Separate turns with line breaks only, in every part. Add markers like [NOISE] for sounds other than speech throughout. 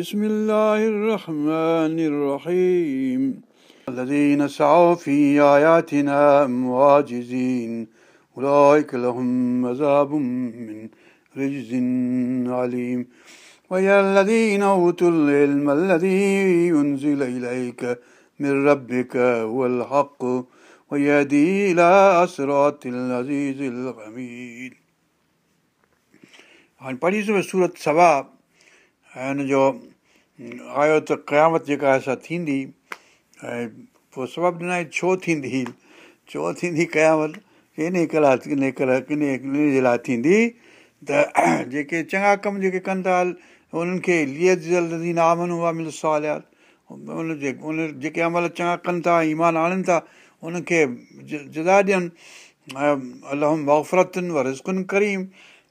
بسم الله الرحمن الرحيم الذين سعوا في آياتنا مواجزين أولئك لهم مذاب من رجز عليم ويا الذين أوتوا العلم الذي ينزل إليك من ربك هو الحق ويهدي إلى أسرات العزيز الغميل عن पढ़ी سورة सवा ऐं उनजो आयो त क़यामत जेका आहे सा थींदी ऐं पोइ सबबु न छो थींदी छो थींदी क़यामत इन कला किन कला किन इन जे लाइ थींदी त [CLEARS THROAT] जेके चङा कम जेके कनि था उन्हनि खे लिअ जल थींदा आमन उहा उन जेके अमल चङा कनि था ईमान आणनि था उनखे जि जुदा ॾियनि अलहम वफ़रतुनि व रिस्कुनि करीम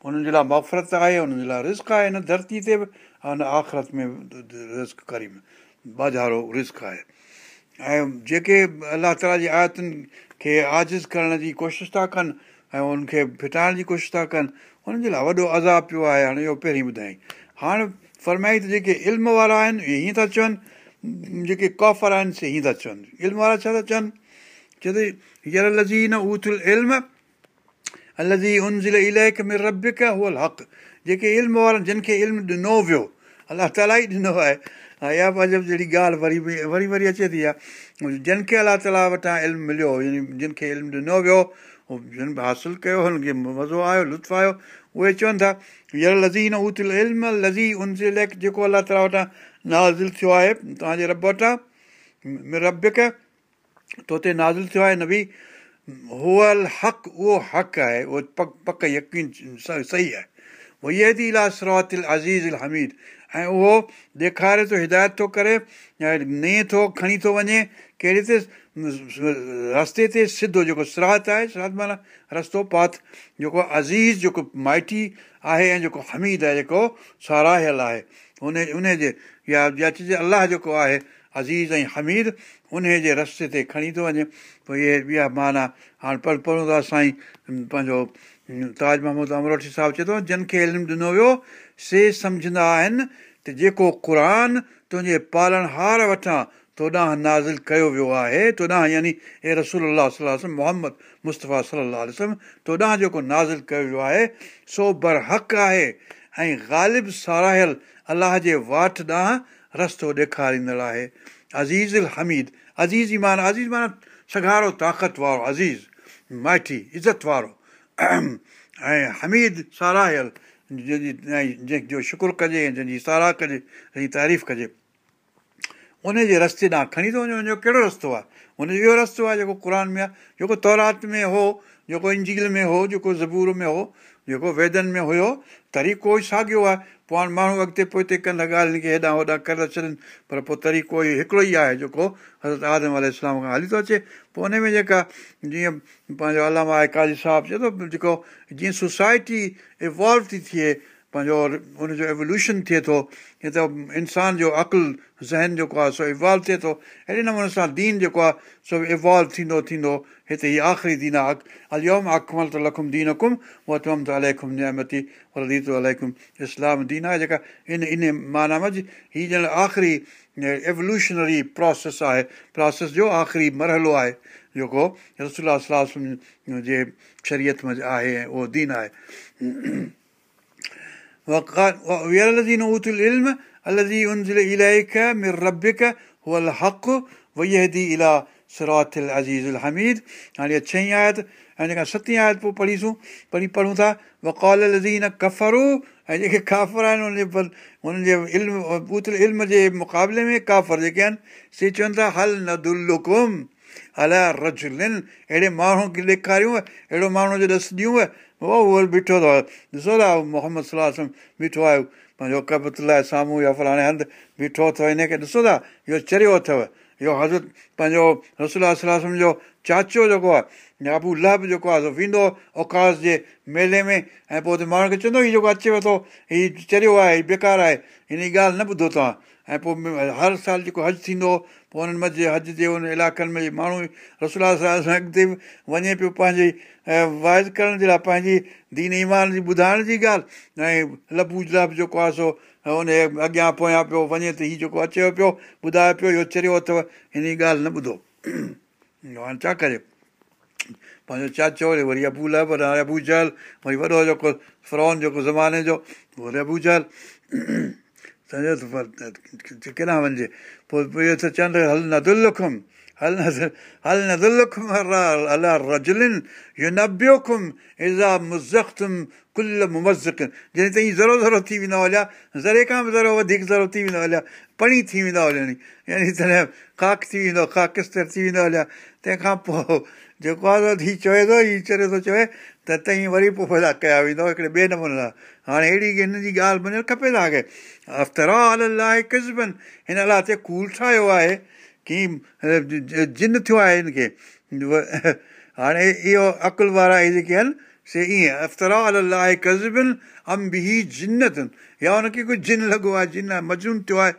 उन्हनि जे लाइ मफ़रत आहे उन्हनि जे लाइ रिस्क आहे हिन धरती ते बि ऐं उन आख़िरत में रिस्क रिस्कारी बाज़ारो रिस्क आहे ऐं जेके अलाह ताला जी आयतुनि खे आज़िज़ करण जी कोशिशि था कनि ऐं उनखे फिटाइण जी कोशिशि था कनि उन्हनि जे लाइ वॾो अज़ाब पियो आहे हाणे इहो पहिरीं ॿुधाई हाणे फरमाई त जेके इल्म वारा आहिनि इहे हीअं था चवनि जेके कफ आहिनि से हीअं था चवनि इल्म वारा छा था चवनि चए चवंदा लज़ी न उथियलु इल्मु लज़ी उन ज़िले इलाइक़ में रब कूल हक़ु जेके इल्म वारनि जिन खे इल्मु ॾिनो वियो अलाह ताला ई ॾिनो आहे ऐं इहा जहिड़ी ॻाल्हि वरी बि वरी वरी अचे थी आहे जिन अलाह ताला वटां इल्मु मिलियो यानी जिन इल्मु ॾिनो वियो जिन हासिलु कयो हुनखे मज़ो आयो लुत्फ़ु आयो उहे चवनि था यार लज़ी न उहो लज़ी उन जेको अलाह ताला वटां नाज़िल थियो आहे तव्हांजे रब वटां तो ते थियो आहे हक़ु उहो हक़ु आहे उहो पक पक यकीन सही आहे उहो इहे थी इलाह सराद अल अज़ीज़ अल हमीद ऐं उहो ॾेखारे थो हिदायत थो करे नए थो खणी थो वञे कहिड़े ते रस्ते ते सिधो जेको सरात आहे सरात माना रस्तो पात जेको अज़ीज़ जेको माइटी आहे ऐं जेको हमीद आहे जेको साराहियल आहे उन उनजे चइजे अलाह जेको आहे अज़ीज़ ऐं हमीद उन जे रस्ते ते खणी थो वञे पोइ इहे ॿिया माना हाणे पढ़ूं था साईं पंहिंजो ताज महमूद अमरोठी साहिबु चए थो जिन खे इल्मु ॾिनो वियो से सम्झंदा आहिनि त जेको क़ुर तुंहिंजे पालण हार वठां थोॾां नाज़ु कयो वियो आहे तोॾां यानी हे रसूल अलाह अलसम मोहम्मद मुस्तफ़ा सलाहु आलसम तोॾां जेको नाज़िल कयो वियो आहे सो बरहक़ आहे ऐं ग़ालिबु सारायल अलाह जे वाठ ॾांहुं रस्तो ॾेखारींदड़ आहे अज़ीज़ अल हमीद अज़ीज़ ईमान अज़ीज़ माना सॻारो ताक़त वारो अज़ीज़ माइटी इज़त वारो [CLEARS THROAT] ऐं हमीद साराहियल जंहिंजी जंहिंजो शुकुरु कजे ऐं जंहिंजी साराह कजे जंहिंजी तारीफ़ कजे उन जे रस्ते ॾांहुं खणी थो वञे हुनजो कहिड़ो रस्तो आहे हुनजो इहो रस्तो आहे जेको क़ुर में आहे जेको तौरात में हो जेको इंजील में हो जेको ज़बूर में हो जेको वेदनि में हुयो तरीक़ो कोई साॻियो आहे पोइ माण्हू अॻिते पोइ हिते कंदा ॻाल्हियुनि खे हेॾा होॾा करे था छॾनि पर पोइ तरीक़ो इहो हिकिड़ो ई आहे जेको हज़रत आदम आले इस्लाम खां हली थो अचे पोइ उन में जेका जीअं पंहिंजो अलामा आहे काजी साहबु चए थो जेको जीअं सोसाइटी इवॉल्व थी थिए पंहिंजो हुनजो एवोल्यूशन थिए थो त इंसान जो अक़ुलु ज़हन जेको आहे सो इवॉल्व थिए थो अहिड़े नमूने सां दीन जेको आहे सो इवॉल्व थींदो थींदो हिते हीअ आख़िरी दीन आहे अक अलोमि अकमल त लखुमि दीनकुम वुमि त अलहुम जामती वरितु अलुम इस्लाम दीन आहे जेका इन इन माना मज हीअ ॼण आख़िरी एवोल्यूशनरी प्रोसेस आहे प्रोसेस जो आख़िरी मरहलो आहे जेको रसोल्ला सलाहु जे शरीयत म आहे ऐं उहो दीन आहे वका वीर उतु अलदी इलख मिर रबिक अल हक़ु वी इला सराथीज़हमीद हाणे इहा छहीं आयत ऐं जेका सतीं आयत पोइ पढ़ीसूं पढ़ी पढ़ूं था वकाल अलदीन कफ़र ऐं जेके काफ़र आहिनि उन्हनि जे इल्म उत जे मुक़ाबले में काफ़र जेके आहिनि से चवनि था हल नदुकुम अलाए रजलिन अहिड़े माण्हू खे ॾेखारियूं अहिड़ो माण्हू जो ॾिसु ॾियूं उहो उहो ॿिठो अथव ॾिसो था मोहम्मद सलाह सलाहु बीठो आहे पंहिंजो कबत लाइ साम्हूं या फलाणे हंधि बीठो अथव हिनखे ॾिसो था इहो चरियो अथव इहो हज़रत पंहिंजो रसोल जो चाचो जेको आहे अबू लहब जेको आहे वेंदो औकास जे मेले में ऐं पोइ माण्हू खे चवंदो हीउ जेको अचेव थो हीउ चरियो आहे हीउ बेकार आहे हिन जी ॻाल्हि न ॿुधो तव्हां ऐं पोइ हर साल जेको हज थींदो हो पोइ हुननि मज़े हज जे उन इलाइक़नि में माण्हू रसुलास अॻिते बि वञे पियो पंहिंजे ऐं वाइद करण जे लाइ पंहिंजी दीन ईमान जी ॿुधाइण जी ॻाल्हि ऐं लबू लब जेको आहे सो उन अॻियां पोयां पियो वञे त हीउ जेको अचे पियो ॿुधाए पियो इहो चरियो अथव हिन जी ॻाल्हि न ॿुधो हाणे [CLEARS THROAT] छा करे पंहिंजो छा चओ वरी अबू लब वॾा जल वरी वॾो जेको फ्रोन जेको ज़माने जो उहो रहबू जल केॾांहुं वञिजे पोइ इहो त चवंदो हल न दुलुखुम हल न हल न दुलुखुम रजलिन दुलखुम हरा इज़ा मुज़ख़्तुम कुल मुमज़किन जॾहिं त ज़रो ज़रो थी वेंदा हुलिया ज़रे खां बि ज़रो वधीक ज़रो थी वेंदा हलिया पणी थी वेंदा यानी तॾहिं काक थी वेंदो काकिस्तर थी वेंदा हुलिया तंहिंखां पोइ जेको आहे हीउ चवे थो हीउ चरे थो चवे त तई वरी पोइ कया वेंदो हिकिड़े ॿिए नमूने सां हाणे अहिड़ी हिन जी ॻाल्हि मञणु खपे तव्हांखे अफ्तरा अल लाए क़बनि हिन लाइ कूल ठाहियो आहे की जिन थियो आहे हिनखे हाणे इहो अकुल वारा इहे जेके आहिनि से ईअं अफ्तरा अल लाइ क़सबनि अंबी जिन अथनि या हुनखे कुझु जिन लॻो आहे जिन आहे मजनू थियो आहे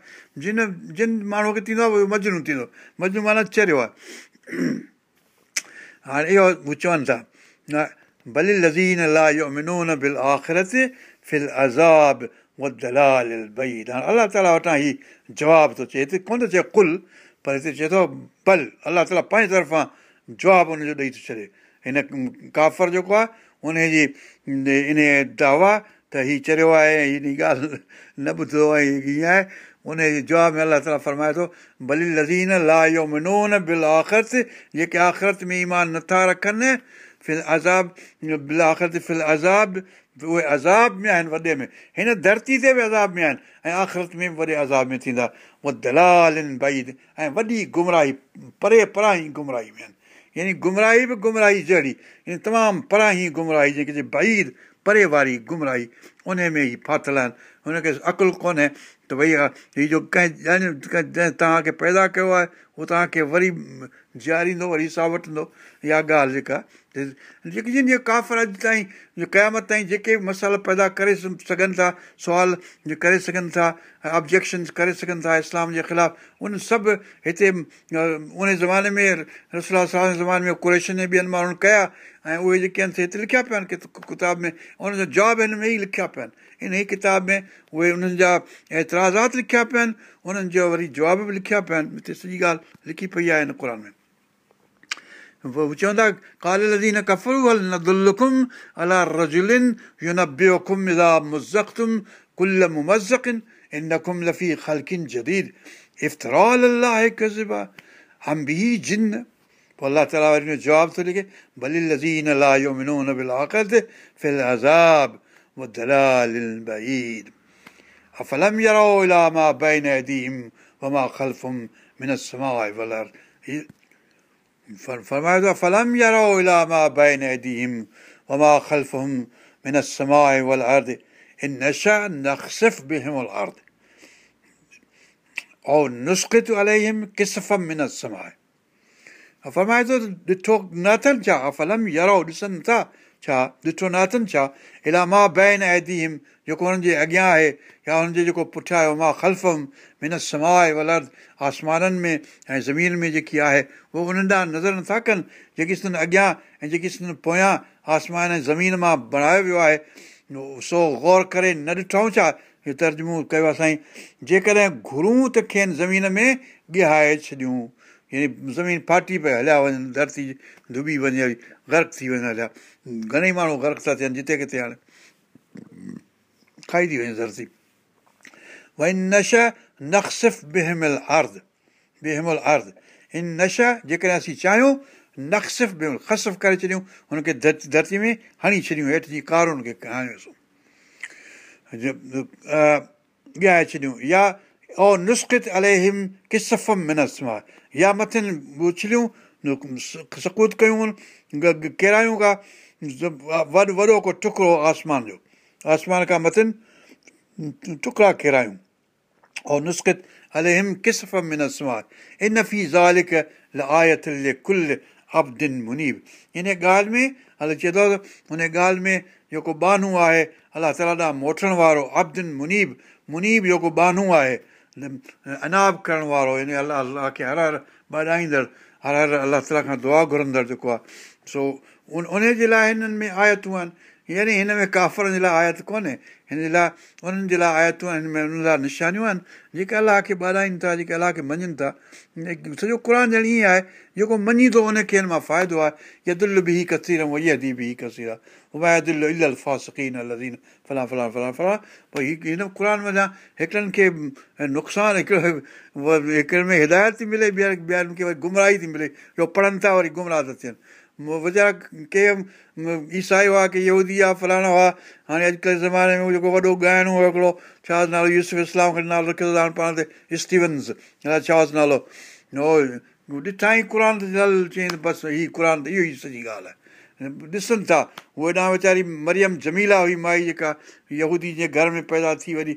जिन जिन माण्हूअ खे थींदो आहे उहो मजरून थींदो मजनू माना चरियो आहे हाणे इहो चवनि था बलिनोन आख़िरताब अला ताला वटां हीउ जवाबु थो चए हिते कोन थो चए कुल पर हिते चए थो बल अलाह ताला पंहिंजे तरफ़ां जवाबु उनजो ॾेई थो छॾे हिन काफ़र जेको आहे उनजी इन दावा त हीउ चढ़ियो आहे हिन ॻाल्हि न ॿुधो ऐं हीअं आहे उनजे जवाब में अलाह ताला फरमाए थो बलिन लज़ीन ला योमिनोन बिल आख़िरत जेके आख़िरत में ईमान नथा रखनि फिल फिल अज़ाब अज़ाब उहे अज़ाब में आहिनि वॾे में हिन धरती ते बि अज़ाब में आहिनि ऐं आख़िरत में बि वॾे अज़ाब में थींदा उहे दलाल आहिनि भई ऐं वॾी गुमराही परे परा गुमराही में आहिनि यानी गुमराही बि गुमराही जहिड़ी यानी तमामु परा गुमराही जेके जे बईद परे वारी गुमराही उन में ई फाथल आहिनि हुनखे अकुलु कोन्हे त भई हीअ जो कंहिं यानी तव्हांखे पैदा कयो आहे उहो तव्हांखे वरी जीआरींदो वरी सा वठंदो इहा ॻाल्हि जेका जेक काफ़र अॼु ताईं क़यामत ताईं जेके बि मसाल पैदा करे सघनि था सुवाल करे सघनि था ऑब्जेक्शन करे सघनि था इस्लाम जे ख़िलाफ़ु उन सभु हिते उन ज़माने में रसला साल ज़माने में कुरेशन ऐं ॿियनि माण्हुनि कया ऐं उहे जेके आहिनि हिते लिखिया पिया आहिनि किताब में उनजा जवाब हिन में ई लिखिया पिया आहिनि इन ई किताब में उहे उन्हनि जा एतिराज़ात लिखिया पिया आहिनि उन्हनि जा वरी जवाब बि लिखिया पिया आहिनि हिते सॼी ॻाल्हि लिखी पई आहे हिन क़ुर में चवंदा काल लदीन कफ़रू हल नदुल्लुकुम अला रजुलिन युनबियुकुम इज़ा मुज़क़्तुम कुल मुमज़क़िन इनकुम लफ़ी ख़लकिन जदीद इफ़्तरा अलाह कज़िबा हम बि जिन पोइ अलाह ताला वरी जवाबु थो लिखे भली लज़ीन ला युमिनून बिल आक़त फिल अज़ाब व दलाल بعيد أفلم يروا إلى ما بين أيديهم وما خلفهم من السماء والأرض فرمایا فلم يروا الى ما بين ايديهم وما خلفهم من السماء والارض ان نشا نخسف بهم الارض او نسقط عليهم كسفا من السماء फरमाए थो ॾिठो नथनि فلم फलम यरो ॾिसनि था छा ॾिठो न अथनि छा अहिड़ा मां बैन ऐदीम जेको हुननि जे अॻियां आहे या हुननि जेको पुठियां आहे मां ख़ल्फ हिन समाए वलर्द आसमाननि में ऐं ज़मीन में जेकी आहे उहो उन्हनि ॾांहुं नज़र नथा कनि जेकी सन अॻियां ऐं जेकी सन पोयां आसमान ऐं ज़मीन मां बणायो वियो आहे सो ग़ौर करे न ॾिठो छा इहो तर्जुमो कयो असांजी जेकॾहिं घुरूं त खेनि ज़मीन में ॻिहाए छॾियूं यानी ज़मीन फाटी पिया हलिया वञनि धरती जी डुबी वञे गर्क थी वञे हलिया घणेई माण्हू गर्क था थियनि जिते किथे हाणे खाई थी वञे धरती वन नशा नक्सिफ़ बेमल अर्द बिहिमल अर्द हिन नशा जेकॾहिं असीं चाहियूं नक़्सिफ़ ख़स करे छॾियूं हुनखे धरती में हणी छॾियूं हेठि जी कारुनि खे कयूं ॻहाए छॾियूं या अस अल अल या मथियुनि उछलियूं सकूत कयूं किरायूं का वॾो वॾो को टुकड़ो आसमान जो आसमान खां मथियनि टुकड़ा किरायूं ऐं नुस्ख़ित अले हिम किस में न सवार इन फी ज़ालिक आयत कुल अब्दु मुनीब इन ॻाल्हि में हले चवंदो त हुन ॻाल्हि में जेको बानू आहे अलाह ताला ॾांहुं मोटण वारो अब्दुन मुनीब मुनीब जेको बानू आहे अनाब करण वारो यानी अलाह अलाह खे हर हर ॿ हर हर अलाह ताला खां दुआ घुरंदड़ जेको आहे सो उन उनजे लाइ हिननि में आयतूं आहिनि यानी हिन में काफ़रनि जे लाइ आयत कोन्हे हिन लाइ उन्हनि जे लाइ आयतूं आहिनि हिन में उन्हनि लाइ निशानियूं आहिनि जेके अलाह खे ॿारनि था जेके अलाह खे मञनि था सॼो क़रान ॼण ईअं आहे जेको मञी थो उनखे हिन मां फ़ाइदो आहे इहा दुल बि हीअ कसीर ऐं अदी बि हीउ कसीर आहे दुल इलफ़ा शकीन अल लज़ीन फलां फलां पोइ ही हिन क़ुर वञा हिकिड़नि खे नुक़सानु हिकिड़ो हिकिड़े में हिदायत थी मिले ॿियनि ॿियारनि खे वरी गुमराही थी मिले जो पढ़नि था वरी गुमराह था थियनि वेचारा के ईसाई हुआ की इहूदी आहे फलाणा हाणे अॼुकल्ह ज़माने में जेको वॾो ॻाइणो हुओ हिकिड़ो छा नालो यूसुफ़ इस्लाम खे नालो रखियो हाणे पाण ते स्टीवंस छा छाज नालो उहो ॾिठा ई क़ुर चई बसि हीउ क़ुर त इहो ई सॼी ॻाल्हि आहे ॾिसनि था उहो हेॾां वीचारी मरियम जमीला हुई माई जेका यहूदी जे घर में पैदा थी वरी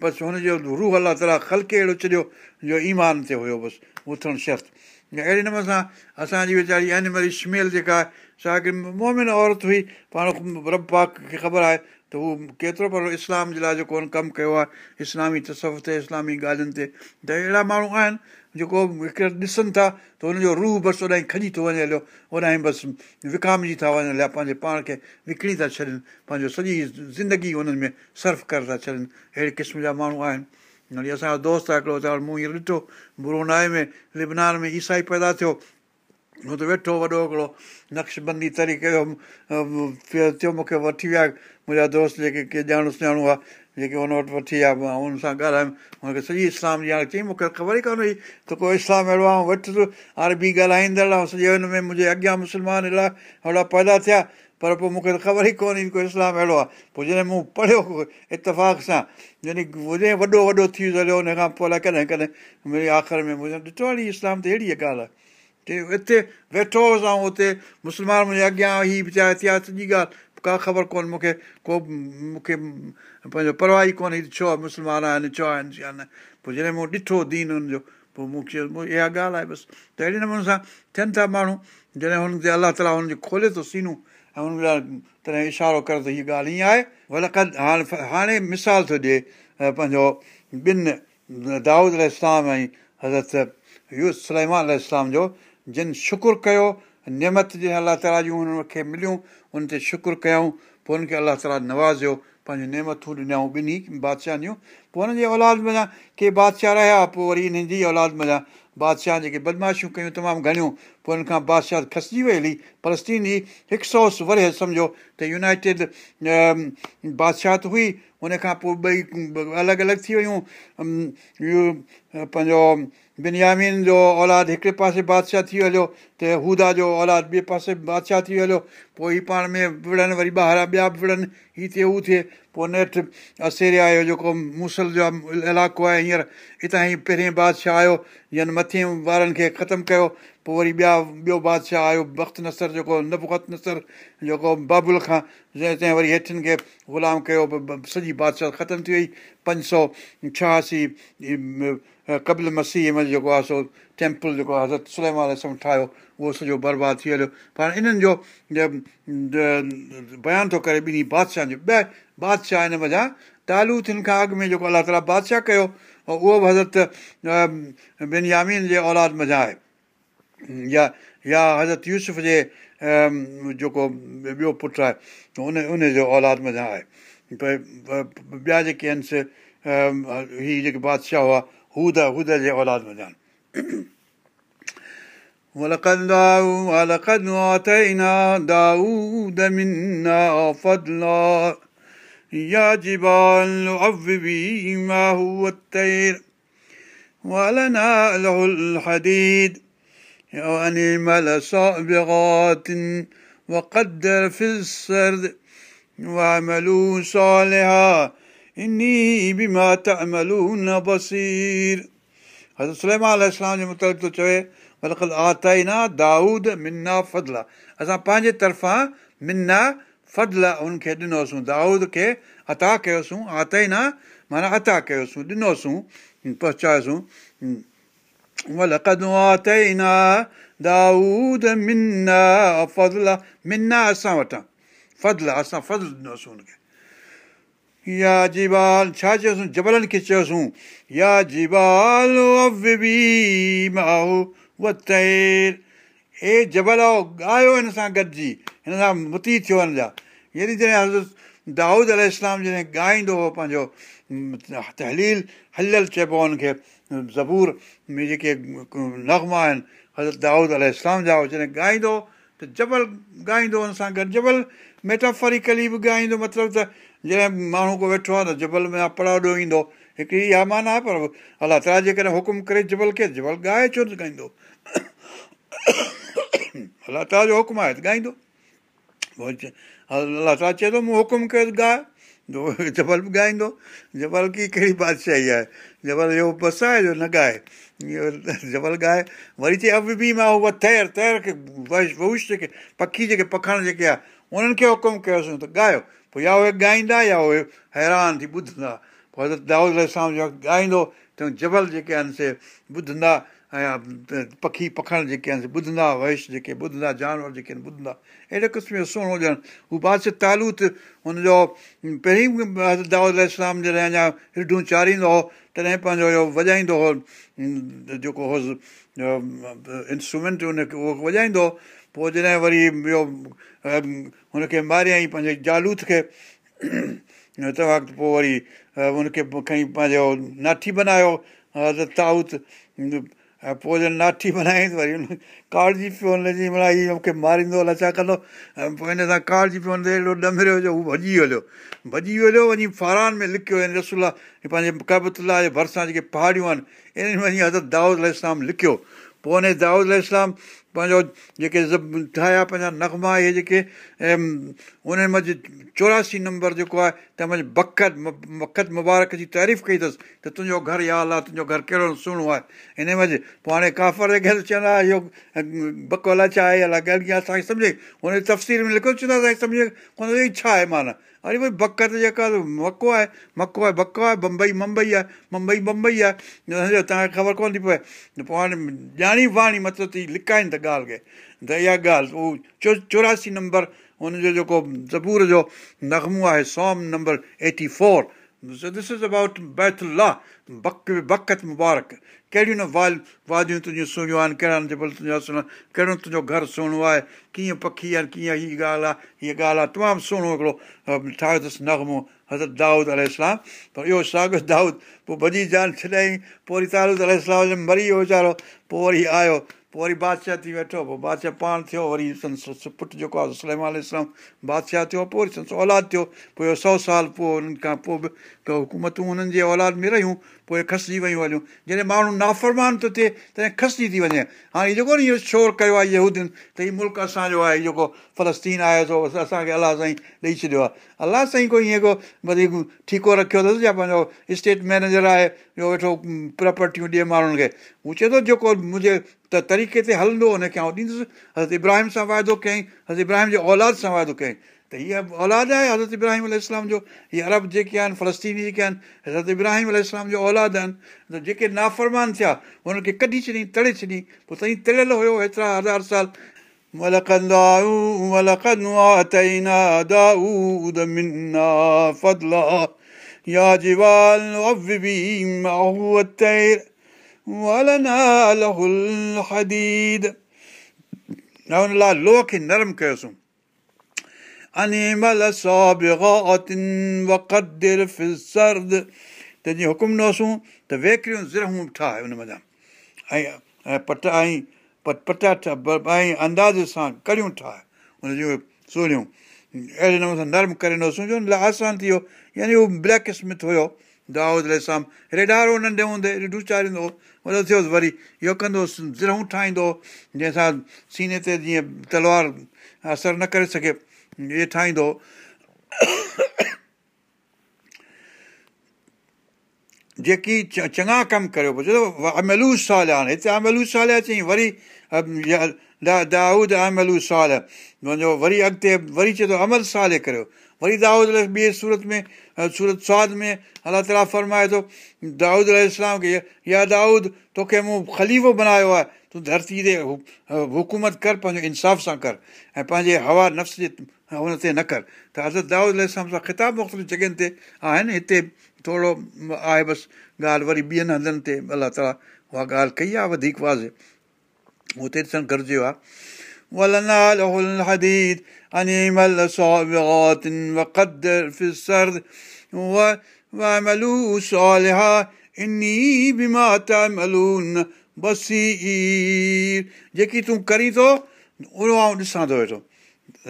बसि हुनजो रूह अलाह ताला खलके अहिड़ो छॾियो जो ईमान ते हुयो बसि उथणु शर्त अहिड़े नमूने सां असांजी वीचारी अने मरी शमेल जेका आहे साॻिए मोमिन औरत हुई पाण रब पाक खे ख़बर आहे त हू केतिरो पर इस्लाम जे लाइ जेको हुन कमु कयो आहे इस्लामी तसफ़ ते इस्लामी ॻाल्हियुनि ते त अहिड़ा माण्हू आहिनि जेको हिकिड़े ॾिसनि था त हुनजो रूह बसि होॾां ई खॼी थो वञे हलियो होॾां ई बसि विकामजी था वञनि हलिया पंहिंजे पाण खे विकिणी था छॾनि पंहिंजो सॼी ज़िंदगी हुननि में सर्फ करे था छॾनि अहिड़े क़िस्म जा माण्हू आहिनि वरी असांजो दोस्त आहे हिकिड़ो चवां मूं हींअर ॾिठो बुरो नाए में लिबनान में ईसाई पैदा थियो हू त वेठो वॾो हिकिड़ो नक्शबंदी तरीक़े जो थियो मूंखे वठी विया मुंहिंजा दोस्त जेके के ॼाण सुञाणो आहे जेके हुन वटि वठी विया मां हुन सां ॻाल्हायमि हुनखे सॼी इस्लाम जी हाणे चई मूंखे ख़बर ई कोन हुई त को इस्लाम अहिड़ो आहे हाणे अरबी ॻाल्हाईंदड़ ऐं सॼे हुन में मुंहिंजे अॻियां मुस्लमान अहिड़ा अहिड़ा पैदा थिया पर पोइ मूंखे त ख़बर ई कोन्हे को इस्लाम अहिड़ो आहे पोइ जॾहिं मूं पढ़ियो इतफ़ाक़ सां यानी हुजे वॾो वॾो थी हलियो हुन खां पोइ कॾहिं कॾहिं मुंहिंजे आख़िर में मुंहिंजे ॾिठो हली इस्लाम त अहिड़ी ॻाल्हि आहे की हिते वेठो हुअसि ऐं हुते मुस्लमान मुंहिंजे अॻियां ही त इहतियात जी ॻाल्हि का ख़बर कोन्हे मूंखे को मूंखे पंहिंजो परवाह ई कोन्हे छो आहे मुस्लमान आहिनि छो आहिनि या न पोइ जॾहिं मूं ॾिठो दीन हुनजो पोइ मूं चयो इहा ॻाल्हि आहे बसि त अहिड़े नमूने सां थियनि था माण्हू जॾहिं हुननि ते अलाह ताला हुनजो खोले थो सीनू ऐं हुन लाइ तॾहिं इशारो करे त हीअ ॻाल्हि ईअं आहे हाणे हाणे मिसाल थो ॾिए पंहिंजो ॿिनि दाऊद इस्लाम ऐं हज़रत यूथ सलमान इस्लाम जो जिन शुकुरु कयो नेमत जे अलाह ताला जूं हुनखे मिलियूं हुन ते शुकुरु कयूं पोइ हुनखे अलाह ताला नवाज़ियो पंहिंजूं नेमथू ॾिनऊं ॿिन्ही बादशाह जूं पोइ हुननि जे औलाद मञां के बादशाह रहिया पोइ वरी हिनजी औलाद मञा बादशाह जेके बदमाशूं कयूं तमामु घणियूं पोइ हुनखां बादशाह खसिजी वई हुई परस्तीन जी हिक सौ वरी सम्झो त यूनाइटेड बादशाह हुई हुन खां पोइ ॿई अलॻि अलॻि थी वियूं पंहिंजो बिनयामीन जो औलाद हिकिड़े पासे बादशाह थी हलियो त हूदा जो औलादु ॿिए पासे बादशाह थी हलियो पोइ ई पाण में विड़नि वरी ॿाहिरां ॿिया बि विड़नि ई थिए हू थिए पोइ नेठि असेरिया जो जेको मूसल जवा इलाइक़ो आहे हींअर हितां ई पहिरें बादशाह आयो यानी मथे वारनि खे ख़तमु कयो पोइ वरी ॿिया ॿियो बादशाह आयो बख़्त नसर जेको नफ़ुकत नसर जेको बाबुल खां जंहिं ते वरी हेठियुनि खे ग़ुलाम कयो सॼी बादशाह ख़तमु थी वई पंज सौ छहासी क़बल मसीह में जेको आहे सो टैम्पल जेको आहे हज़रत सलम सां ठाहियो उहो सॼो बर्बादु थी हलियो पर इन्हनि जो बयानु थो करे ॿिन्ही बादशाहनि जो ॿ बादशाह इन मज़ा तालू थियुनि खां अॻु में जेको अलाह ताला बादशाह कयो उहो बि हज़रत बिन यामीन जे औलाद मज़ा आहे या या हज़रत यूसुफ जे जेको ॿियो पुटु आहे उन उनजो औलाद मज़ा आहे ॿिया जेके आहिनि से हीअ जेके बादशाह हुआ هدى هدى لأولاد مدين [CLEARS THROAT] ولقد ولقد آتينا داود منا فضلا يا جبال عفبي ما هو الطير ولنا له الحديد وأن يعني المل صابغات وقدر في السرد وعملوا صالحا इनी बीमा तमलून बसीर हज़रत सलेमान इस्लाम जे मुतालिक़ थो चवे बलकल आताईना दाऊद मिना फदला असां पंहिंजे तरफ़ां मिना फदला हुनखे ॾिनोसूं दाऊद खे अता कयोसीं आताईना माना अता कयोसीं ॾिनोसूं पहुचायोसूं ولقد آتينا داود منا فضلا منا असां वटां फज़ल असां फज़ल ॾिनोसीं हुनखे या जीबाल छा चयोसीं जबलनि खे चयोसीं या हे जबल जबलाओ ॻायो हिन सां गॾिजी हिन सां मुती थियो हिन जा यॾी जॾहिं हज़रत दाऊद अल इस्लाम जॾहिं ॻाईंदो हुओ पंहिंजो तहलील हलियल चइबो आहे हुनखे ज़बूर में जेके नगमा आहिनि हज़रत दाऊद अल इस्लाम जा जॾहिं ॻाईंदो हो त जबल ॻाईंदो हुन सां गॾु जबल मेटाफरी कली बि ॻाईंदो मतिलबु त जॾहिं माण्हू को वेठो आहे त जबल में अपड़ा ॾियो ईंदो हिकिड़ी इहा मान आहे पर अलाह ताला जेकॾहिं हुकुम करे जबल खे जबल ॻाए छो त गाईंदो अला ताला जो हुकुम आहे त ॻाईंदो अलाह ताला चए थो मूं हुकुम कयो ॻाए गाए [LAUGHS] जबल बि ॻाईंदो जबल की कहिड़ी बादशाही आहे जबल इहो बस आहे जो न ॻाए इहो [LAUGHS] जबल ॻाए वरी चए अब बि मां उहा तैर तैर के ववु जेके पखी जेके पखण जेके आहे उन्हनि खे हुकुम कयोसीं त ॻायो पोइ या उहे ॻाईंदा या उहे हैरान थी ॿुधंदा पोइ हज़रत दाऊद अलाम जो ॻाईंदो त जबल जेके आहिनि से ॿुधंदा ऐं पखी पखण जेके आहिनि ॿुधंदा वहिश जेके ॿुधंदा जानवर जेके आहिनि ॿुधंदा अहिड़े क़िस्म जो सुहिणो हुजनि हू बादश तालूत हुनजो पहिरीं हज़रत दाऊद अलाम जॾहिं अञा रिडूं चाढ़ींदो हुओ तॾहिं पंहिंजो इहो वॼाईंदो हुओ जेको हुउसि इंस्ट्रूमेंट उनखे उहो वॼाईंदो हुओ पोइ जॾहिं वरी ॿियो हुनखे मारियईं पंहिंजे जालूत खे त वक़्तु पोइ वरी हुनखे खईं पंहिंजो नाठी बनायो हज़रत दाऊत ऐं पोइ जॾहिं नाठी बनाई त वरी उन कारजी पियो माना हीअ मूंखे मारींदो अलाए छा कंदो ऐं पोइ हिन सां काड़जी पियो हेॾो ॾमरियो हुजे हू भॼी वियो भॼी वियो वञी फारान में लिखियो ऐं रसुला पंहिंजे कबतला जे भरिसां जेके पहाड़ियूं आहिनि इन्हनि में वञी हज़रत दाऊद अल लिखियो पोइ हुन दाऊद इस्लाम पंहिंजो जेके ठाहिया पंहिंजा नगमा इहे जेके उन मंझि चोरासी नंबर जेको आहे त मुंहिंजे बखत बखत मुबारक जी तारीफ़ कई अथसि त तुंहिंजो घरु यालु आहे तुंहिंजो घरु कहिड़ो सुहिणो आहे हिन मंझि पोइ हाणे काफ़र जे घर चवंदा इहो छा आहे अलाए ॻाल्हि अला असांखे सम्झे हुनजी तफ़सील में लिखियो चवंदा असांखे सम्झे कोन इहे छा आहे माना अरे भई बक त जेका मको आहे मको आहे बको आहे बंबई मुंबई आहे मुंबई बंबई आहे तव्हांखे ख़बर कोन थी पए त पोइ हाणे ॼाणी वाणी मतिलबु थी लिकाइनि त ॻाल्हि खे त इहा ॻाल्हि उहो चो चोरासी नंबर हुनजो जेको ज़बूर जो नगमो आहे psalm number eighty four this is about बक बकत मुबारक कहिड़ियूं न वाल वादियूं तुंहिंजियूं सुहिणियूं आहिनि कहिड़ा तुंहिंजा न कहिड़ो तुंहिंजो घरु सुहिणो आहे कीअं पखी आहिनि कीअं हीअ ॻाल्हि आहे हीअ ॻाल्हि आहे तमामु सुहिणो हिकिड़ो ठाहियो अथसि नगमो हज़रत दाऊद अल इस्लाम पर इहो साॻियो दाऊद पोइ भॼी जान छॾियईं पोइ वरी तारूद अल इस्लाम मरी वियो वीचारो पोइ वरी आयो पोइ वरी बादशाह थी वेठो पोइ बादशाह पाण थियो वरी संस पुटु जेको आहे सलेमलाम बादशाह थियो पोइ वरी संस औलाद थियो पोइ सौ साल पोइ हुननि खां पोइ बि हुकूमतूं हुननि जे औलाद में रहियूं पोइ खसिजी वियूं हलियूं जॾहिं माण्हू नाफ़रमान थो थिए तॾहिं खसिजी थी वञे हाणे जेको न इहो शोर कयो आहे इहो त हीउ मुल्क असांजो आहे जेको फलस्तीन आयो त असांखे अलाह साईं ॾेई छॾियो आहे अलाह साईं कोई ईअं को भई ठीको रखियो अथसि या पंहिंजो स्टेट मैनेजर आहे ॿियो वेठो प्रॉपर्टियूं ॾिए माण्हुनि खे हू चए थो जेको मुंहिंजे त तरीक़े ते हलंदो हुनखे आउं ॾींदुसि हज़रत इब्राहिम सां वाइदो कयईं हज़रत इब्राहिम जे औलाद सां वाइदो कयईं त हीअ औलादु आहे हज़रत इब्राहिम अल जो हीअ अरब जेके आहिनि फलस्तीनी जेके आहिनि हज़रत इब्राहिम अल जो औलाद आहिनि जेके नाफ़रमान थिया हुननि कढी छॾियईं तरे छॾियईं पोइ साईं तरियल हुयो हेतिरा हज़ार يا جِوال او بي ما هو التير ولنا له الحديد نون لا لوكي نرم كيو سوں اني مل سابغ اوتين وقدر في الصرد تنيكم ناسو ته ويكريو زرھو اٹھا انما اي پٹا اي پٹ پٹاٹا انداز سان ڪريو اٹھا ان جو अहिड़े नमूने सां नरम करे न हुओ सम्झो आसानु थी वियो यानी उहो ब्लैक क़िस्मत हुयो दाऊद दाउदलाम रेडारो नंढे हूंदे ॾिढु चाढ़ींदो हुओ उन थियोसि वरी इहो कंदो हुअसि ज़रूरु ठाहींदो हुओ जंहिंसां सीने ते जीअं तलवार असरु न करे सघे इहे ठाहींदो हुओ जेकी च चङा कमु करियो चयो अमेलू साल आहे हिते अमेलु सालिया चयईं वरी दाऊद अमल साल वञो वरी अॻिते वरी चए थो अमल साल करियो वरी दाऊद ॿिए सूरत में सूरत स्वाद में अलाह ताला फ़रमाए थो दाऊद अलाम खे या दाऊद तोखे मूं ख़लीफ़ो बनायो आहे तूं धरती ते हुकूमत कर पंहिंजो इंसाफ़ सां कर ऐं पंहिंजे हवा नफ़्स जे हुन ते न कर त हज़रत दाऊद अलाम सां ख़िताबु मुख़्तलिफ़ जॻहियुनि ते आहिनि हिते थोरो आहे बसि ॻाल्हि वरी ॿियनि हंधनि ते अलाह ताला उहा ॻाल्हि कई आहे वधीक वाज़े उहो हुते ॾिसणु गॾिजो आहे जेकी तूं करी थो उहो आउं ॾिसां थो वेठो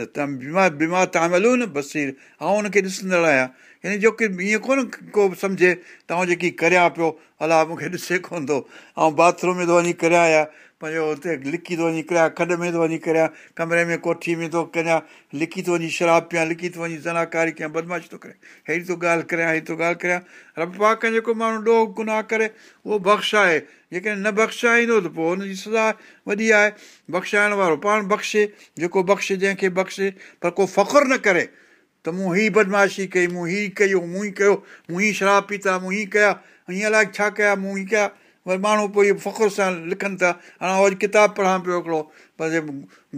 न बसीर ऐं उनखे ॾिसंदड़ु आहियां जो के ईअं कोन को सम्झे तव्हां जेकी करिया पियो अला मूंखे ॾिसे कोन थो ऐं बाथरूम में थो वञी करे आहियां पंहिंजो हुते लिकी थो वञी करिया खॾ में थो वञी करियां कमरे में कोठी में थो कया लिकी थो वञी शराब पिया लिकी थो वञी ज़नाकारी कयां बदमाश थो करियां हीअ थो ॻाल्हि करियां हीअ थो ॻाल्हि करियां रब पाक जेको माण्हू ॾोह गुनाह करे उहो बख़्शाए जेकॾहिं न बख़्शाईंदो त पोइ हुनजी सज़ा वॾी आहे बख़्शाइण वारो पाण बख़्शे जेको बख़्शे जंहिंखे बख़्शे पर को फ़खुरु न करे त मूं हीअ बदमाशी कई मूं हीअ कयो मूं ई कयो मूं हीउ शराब पीता मूं हीअं कया हीअं अलाए छा कया मूं हीअं कया वरी माण्हू पोइ फ़ख्रु सां लिखनि था हाणे अॼु किताबु पढ़ां पियो हिकिड़ो बसि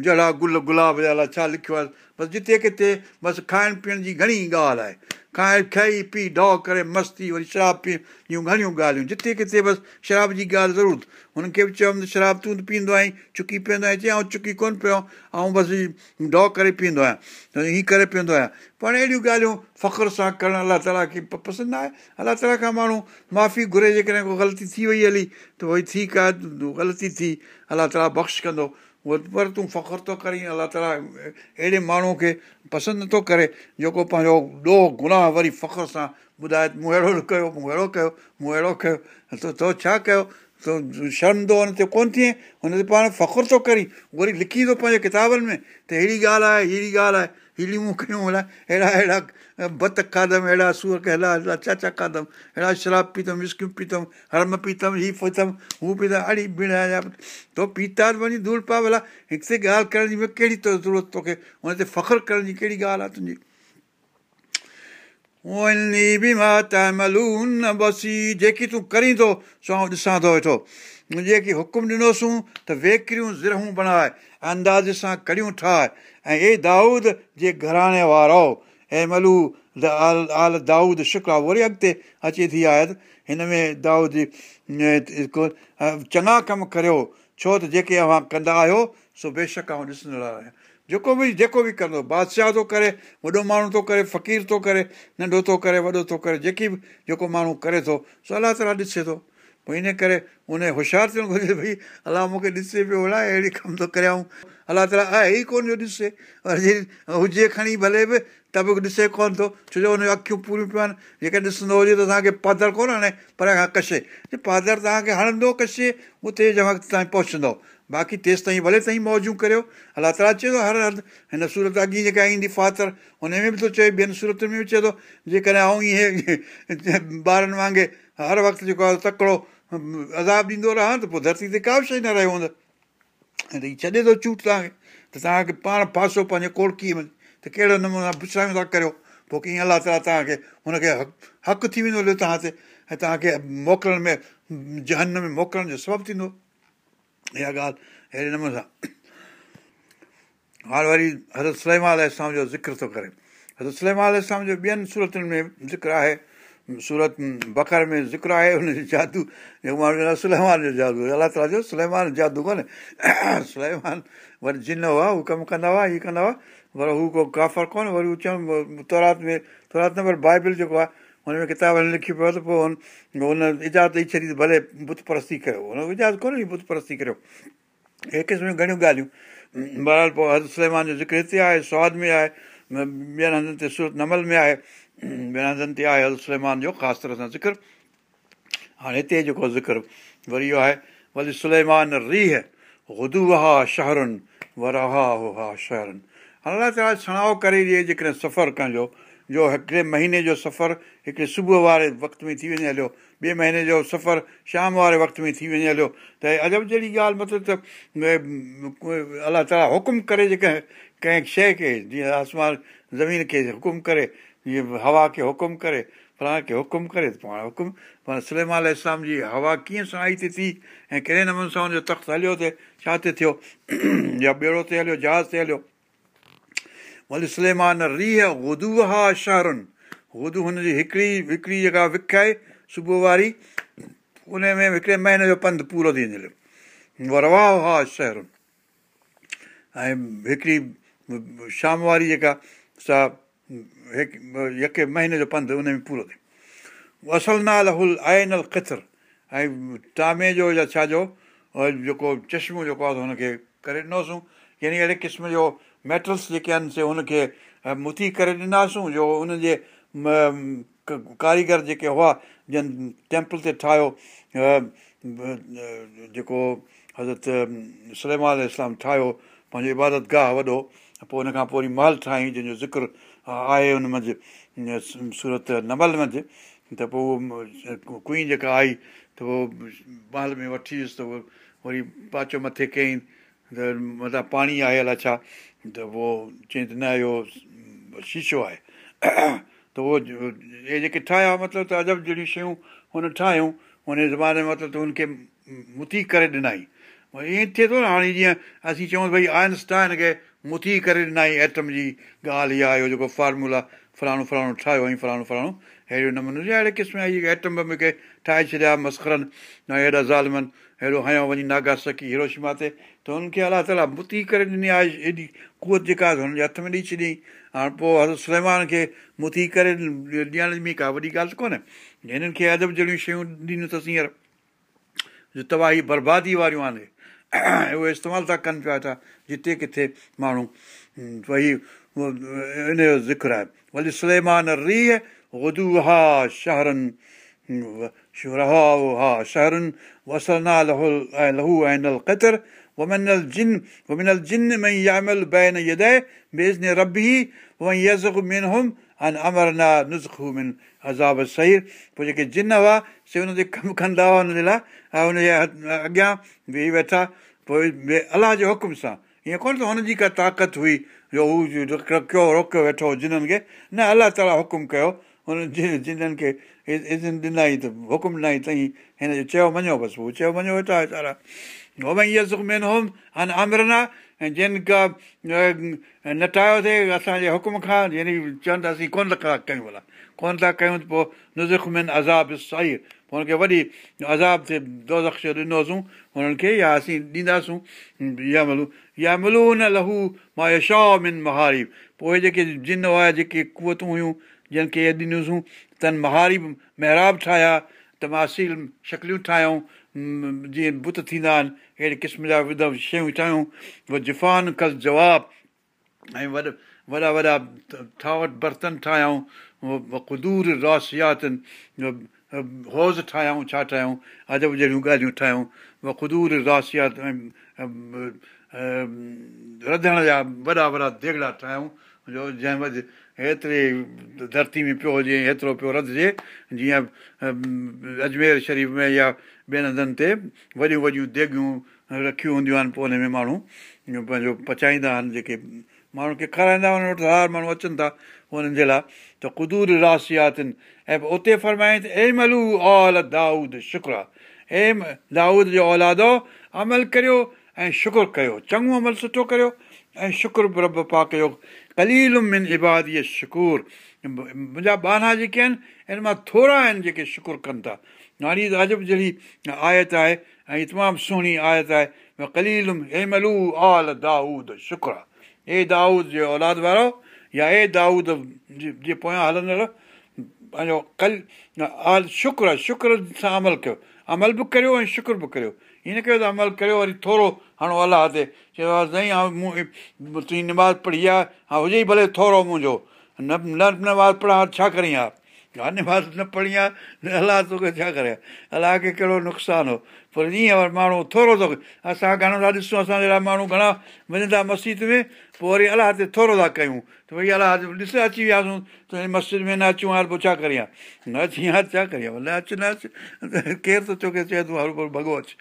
जहिड़ा गुल गुलाब जा छा लिखियो आहे बसि जिते किथे बसि खाइण पीअण जी घणी ॻाल्हि आहे खाए खई पी डॉ करे मस्ती वरी शराब पी इहे घणियूं ॻाल्हियूं जिते किथे बसि शराब जी ॻाल्हि ज़रूरु हुननि खे बि चवंदुमि शराब तूं त पीअंदो आहीं चुकी पीअंदो आहीं चई ऐं चुकी कोन्ह पियो ऐं बसि हीअ डॉ करे पीअंदो आहियां हीअं करे पीअंदो आहियां पर अहिड़ियूं ॻाल्हियूं फ़ख्रु सां करणु अलाह ताला खे पसंदि न आहे अलाह ताला खां माण्हू माफ़ी घुरे जेकॾहिं को ग़लती थी वई हली त भई ठीकु आहे ग़लती थी अलाह ताला बख़्श कंदो उहो पर तूं फ़ख़्रु थो करीं अलाह ताला अहिड़े माण्हू खे पसंदि नथो करे जेको पंहिंजो ॾोह गुनाह वरी फ़ख़्रु सां ॿुधाए मूं अहिड़ो कयो मूं अहिड़ो कयो मूं अहिड़ो कयो तो छा कयो तो शर्म थो हुन ते कोन्ह थिए हुन ते पाण फ़ख़्रु थो करी वरी लिखी थो पंहिंजे किताबनि में त अहिड़ी ॻाल्हि आहे अहिड़ी ॻाल्हि आहे हीलियूं कयूं अहिड़ा अहिड़ा भत खाधि अहिड़ा सूर खे हला अहिड़ा चाचा खाधम अहिड़ा शराप पीतमि इस्क्यू पीतमि हरम पीतम हीउ हू पीतम अड़ी तो पीता त वञी धूल पिया भला हिकु ते ॻाल्हि करण जी कहिड़ी त ज़रूरत तोखे हुन ते फ़ख्रु करण जी कहिड़ी ॻाल्हि आहे तुंहिंजी जेकी तूं करी थो सो ॾिसां थो वेठो मुंहिंजे हुकुम ॾिनोसूं त वेकरियूं बणाए अंदाज़ सां कढियूं ठाहे ऐं ए दाऊद जे घराणे वारो ऐं मलू द आल आल दाऊद शुक्रा वरी अॻिते अचे थी आहे हिन में दाऊद चङा कमु करियो छो त जेके कंदा आहियो सो बेशक आऊं ॾिसंदड़ जेको बि जेको बि कंदो बादशाह थो करे वॾो माण्हू थो करे फ़क़ीर थो करे नंढो थो करे वॾो थो करे जेकी बि जेको माण्हू करे थो सो अलाह ताला ॾिसे थो पोइ इन करे उनजे होशियारु थियणु घुरिजे भई अलाह मूंखे ॾिसे पियो अलाए अहिड़ी कमु थो करियांव अलाह ताला आ ई कोन थियो ॾिसु अर जे हुजे खणी भले बि त बि ॾिसे कोन्ह थो छो जो हुन अखियूं पूरियूं पियूं आहिनि जेकॾहिं ॾिसंदो हुजे त तव्हांखे पादर कोन हणे पर कशे पादर तव्हांखे हणंदो कशे उहो तंहिं वक़्तु तव्हां पहुचंदो बाक़ी तेसि ताईं भले ताईं मौजू करियो अला ताला चए थो हर हंधु हिन सूरत अॻे जेका ईंदी फातर हुन में बि थो चए ॿियनि सूरत में बि चए थो जेकॾहिं आऊं [LAUGHS] ॿारनि वांगुरु हर वक़्तु जेको आहे तकिड़ो अदा ॾींदो रहां त पोइ धरती ते का बि शइ न रहियो हूंदो ऐं त हीअ छॾे थो चूट तव्हांखे त तव्हांखे पाण फासो पंहिंजे कोड़कीअ में त कहिड़े नमूने सां था करियो पोइ कीअं अलाह ताला तव्हांखे हुनखे हक़ु थी वेंदो हलियो तव्हां ते ऐं तव्हांखे मोकिलण में जहन में मोकिलण जो सबबु थींदो इहा ॻाल्हि अहिड़े नमूने सां हाणे वरी हज़रत सलेमा अल जो ज़िक्र थो करे हज़रत सलैमा अल जो ॿियनि सूरतुनि में ज़िक्र आहे सूरत बखर में ज़िक्रु आहे हुनजे जादू ऐं सुलेमान जो जादू अलाह ताला जो सलेमान जादू कोन्हे [CLEARS THROAT] सुलेमान वरी जिनो हुआ हू कमु कंदा हुआ हीअं कंदा हुआ पर हू को काफ़र कोन्हे वरी उहो चवनि तौरात में थोरात नंबर बाइबिल जेको आहे हुन में किताब लिखी पियो त पोइ हुन इजाद ॾेई छॾी भले बुत परस्ती कयो हुन इजाद कोन्हे बुत परस्ती कयो इहे क़िस्म घणियूं ॻाल्हियूं माना पोइ अर सलेमान जो ज़िक्रु हिते आहे स्वाद में आहे ॿियनि हंधनि ते सूरत नमल में आहे हंधनि ते आहे सुलेमान जो ख़ासि तरह सां ज़िक्र हाणे हिते जेको ज़िक्र वरी इहो आहे वरी सुलेमान रीह सुले हा शहरनि वर शहरनि अलाह ताला सु करे ॾिए जेकॾहिं सफ़र कंहिंजो जो हिकिड़े महीने जो सफ़रु हिकिड़े सुबुह वारे वक़्त में थी वञे हलियो ॿिए महीने जो सफ़रु शाम वारे वक़्त में थी वञे हलियो त अजब जहिड़ी ॻाल्हि मतिलबु त अलाह ताला हुकुम करे जेके कंहिं शइ खे जीअं आसमान ज़मीन खे हुकुम करे इहे हवा खे हुकुम करे फलाण खे हुकुम करे पाण हुकुम पाण सलेमान इस्लाम जी हवा कीअं साई ते थी ऐं कहिड़े नमूने सां हुनजो तख़्तु हलियो थिए छा थिए थियो [CLEARS THROAT] या ॿेड़ो ते हलियो जहाज़ ते हलियो वरी सलेमान रीह गुदू हा शहरुनि उर्दू हुनजी हिकिड़ी हिकिड़ी जेका विख आहे सुबुह वारी उन में हिकिड़े महीने जो पंधु पूरो थी उहो रवाह हा शहरुनि ऐं हिकिड़ी शाम वारी जेका सा य यके महीने जो पंधु उन में पूरो थिए असल नाल हुल आहे न अलितिर ऐं तामे जो या छा जो जेको चश्मो जेको आहे हुनखे करे ॾिनोसीं यानी अहिड़े क़िस्म जो मेटल्स जेके आहिनि से हुनखे मुथी करे ॾिनासूं जो उनजे कारीगर जेके हुआ जन टैंपल ते ठाहियो जेको हज़रत सलेमा इस्लाम ठाहियो पंहिंजो इबादत गाह वॾो पोइ हुन खां पोइ वरी महल ठाहियईं जंहिंजो ज़िक्रु आहे हुन मंझि सूरत नमल मंझि त पोइ कुई जेका आई त उहो बहाल में वठी वियुसि त उहो वरी पाचो मथे कयईं त मथां पाणी आयल आहे छा त उहो चई त न इहो शीशो आहे त उहो इहे जेके ठाहिया मतिलबु त अजब जहिड़ियूं शयूं हुन ठाहियूं हुन ज़माने में मतिलबु त हुनखे मुती करे ॾिनई ईअं थिए थो न हाणे जीअं असीं चऊं भई आइनस्टाइन खे मथी करे ॾिनई एटम जी ॻाल्हि इहा आहे जेको फॉर्मुला फलाणो फलाणो ठाहियो ऐं फलाणो फलाणो अहिड़े नमूने या अहिड़े क़िस्म जा बि मूंखे ठाहे छॾिया मस्कुरनि ऐं हेॾा ज़ालमनि अहिड़ो हयो वञी नागा सकी ही रोशमा ते त हुनखे अलाह ताला मुती करे ॾिनी आहे एॾी कुवत जेका हुनजे हथ में ॾेई छॾियईं हाणे पोइ हर सलमान खे मुती करे ॾियण में का वॾी ॻाल्हि कोन्हे हिननि खे अदब जहिड़ियूं शयूं ॾिनियूं अथसि हींअर जो तबाही बर्बादी वारियूं आहिनि उहे [COUGHS] इस्तेमालु था कनि पिया था जिते किथे माण्हू भई इन जो ज़िक्र आहे वली सलेमान रीह उदू हा शहरनि رهاؤها شهر وصلنا له له عين القطر ومن الجن ومن الجن من يعمل بين يديه بإذن ربه ومن يزغ منهم عن أمرنا نزغه من عذاب السير पोइ जेके जिन हुआ से हुन जे कमु कंदा हुआ हुन जे लाइ ऐं हुन जे अॻियां बीह वेठा पोइ अलाह जे हुकुम सां ईअं कोन्ह त हुनजी का ताक़त हुई जो हू कयो रोकियो वेठो जिन्हनि खे न अलाह ताला हुकुम कयो हुन जिन जिन्हनि खे इज़त ॾिनई त हुकुम ॾिनई तईं हिन जो चयो मञो बसि हू चयो मञो वेठा वीचारा उहो भई इअ सुख़्म होम अन आमरना ऐं जिन का नटायो थिए असांजे हुकुम खां यानी चवनि था असीं कोन्ह था कयूं भला कोन्ह था कयूं त पोइ नुज़ुख़्म अज़ाब साई पोइ हुनखे वॾी अज़ाब ते दोरख़्श ॾिनोसीं हुननि खे या असीं ॾींदासूं या मिलू या मिलो न लहू मां यशॉमिन महारी पोइ जेके जिन हुआ जेके कुवतूं हुयूं जिन खे ॾिनूं तन महारी महराब ठाहिया त मां असील शकिलियूं ठाहियूं जीअं बुत थींदा आहिनि अहिड़े क़िस्म जा विध शयूं ठाहियूं उहो ज़िफ़ान ख़स जवाब ऐं वॾ वॾा वॾा ठावट बर्तन ठाहियूं उहो ख़बदूर रासियातनि होज़ ठाहियूं छा ठाहियूं अजब जहिड़ियूं ॻाल्हियूं ठाहियूं वखुदूर रासियात रधण जा वॾा वॾा देगिड़ा ठाहियूं जो जंहिं में हेतिरे धरती में पियो हुजे हेतिरो पियो रधिजे जीअं अजमेर शरीफ़ में या ॿियनि हंधनि ते वॾियूं वॾियूं देगियूं रखियूं हूंदियूं आहिनि पोइ उनमें माण्हू पंहिंजो पचाईंदा आहिनि जेके माण्हुनि खे खाराईंदा हुननि वटि हर माण्हू अचनि था हुननि जे लाइ त कुदूर रासियातिन ऐं पोइ उते फ़र्माईं त ऐ मलू ऑल दाऊद शुक्र आहे एम दाऊद जो औलाद अमल करियो ऐं शुख़ुरु कयो चङो अमल सुठो करियो ऐं शुक्रु रब पा कयो कलील मिन इबाद इहे शुकुर मुंहिंजा ॿाना जेके आहिनि हिन मां थोरा आहिनि जेके शुकुरु कनि था गाणी अजब जहिड़ी आयत आहे ऐं तमामु सुहिणी आयत आहे कली हेमलू आल दाऊद शुकुर आहे हे दाऊद जे औलाद वारो या हे दाऊद जे पोयां हलंदड़ पंहिंजो कल आल शुक्र शुक्र सां अमल कयो अमल बि करियो ऐं शुक्र बि करियो इन करे त अमल करियो वरी थोरो हाणे अलाह ते चयो आहे साईं हा मूं तुंहिंजी निमाज़ पढ़ी आहे हा हुजे ई भले थोरो मुंहिंजो न नमाज़ पढ़ा हर छा करी आहे निमास न पढ़ी आहे न अलाह तोखे छा करे अलाह खे कहिड़ो नुक़सानु हो पर ईअं वरी माण्हू थोरो थो असां घणो था ॾिसूं असां जहिड़ा माण्हू घणा वञनि था मस्जिद में पोइ वरी अलाह ते थोरो था कयूं त भई अलाह ॾिस अची वियासीं त मस्जिद में न अचूं हर पोइ छा करी न अची हा छा करी आला अच न अच केरु थो तोखे चए तूं भॻो हरूर भॻवतु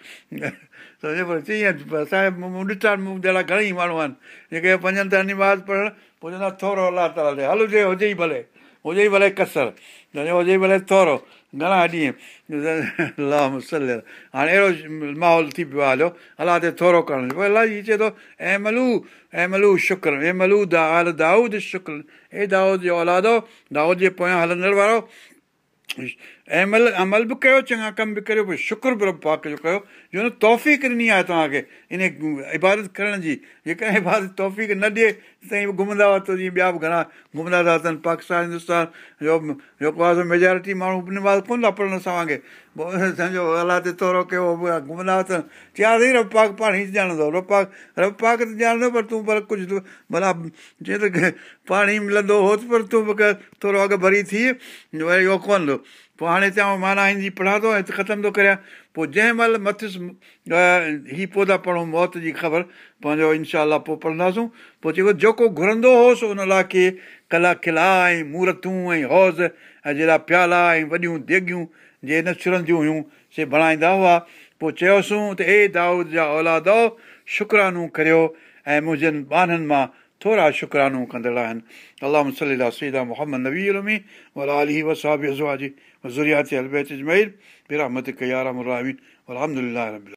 चईं असांजे ॾिठा मूं अहिड़ा घणेई माण्हू आहिनि जेके वञनि था निमाज़ पढ़णु पोइ चवंदा थोरो अलाह ताला ते हलजे हुजे हुजे ई भले हुजे ई भले कसरु भल थोरो घणा ॾींहं हाणे अहिड़ो माहौल थी पियो आहे हलो अलादे थोरो करणु अला हीअ चए थो अमलू अ शुक्रू दा हल दाऊद शुकर हे दाऊदादो दाहूद जे पोयां हलंदड़ वारो ऐं महिल अमल बि कयो चङा कम बि करियो पोइ शुक्र बि रब पाक जो कयो जो न तौफ़ ॾिनी आहे तव्हांखे इन इबादत करण जी जेकॾहिं इबादत तौफ़ीक न ॾिए ताईं घुमंदा हुआ त जीअं ॿिया बि घणा घुमंदा था अथनि पाकिस्तान हिंदुस्तान जो जेको आहे मेजोरिटी माण्हू कोन था पढ़नि असां वांगुरु पोइ सम्झो हालातो कयो घुमंदा हुआ त चयां थी रब पाक पाण ई ॼाणंदो रब पाक रब पाक त ॼाणंदो पर तूं पर कुझु भला जीअं त पाणी मिलंदो हो त पर तूं बि थोरो अॻु भरी थी वरी उहो कोन पोइ हाणे हिते माना हिन जी पढ़ा थो हिते ख़तमु थो करियां पोइ जंहिं महिल मथे हीउ पोइ था पढ़ूं मौत जी ख़बर पंहिंजो इनशा पोइ पढ़ंदासूं पोइ चए जेको घुरंदो होसि उन लाइ रा कला किला ऐं मूरतूं ऐं हौज़ ऐं जहिड़ा प्याला ऐं वॾियूं देगियूं जे नछरंदियूं हुयूं से बणाईंदा हुआ पोइ चयोसूं त हे दाऊद जा औलाद दाओ शुकरानो करियो ऐं मुंहिंजनि ॿाननि मां थोरा शुकरानो कंदड़ आहिनि अलाम सलाहु सीधा Muhammad नबीलोमी वसाजी ve zürriyeti elbet ecmeyin. Bir rahmetike ya rahmin rahimin. Velhamdülillahi Rabbil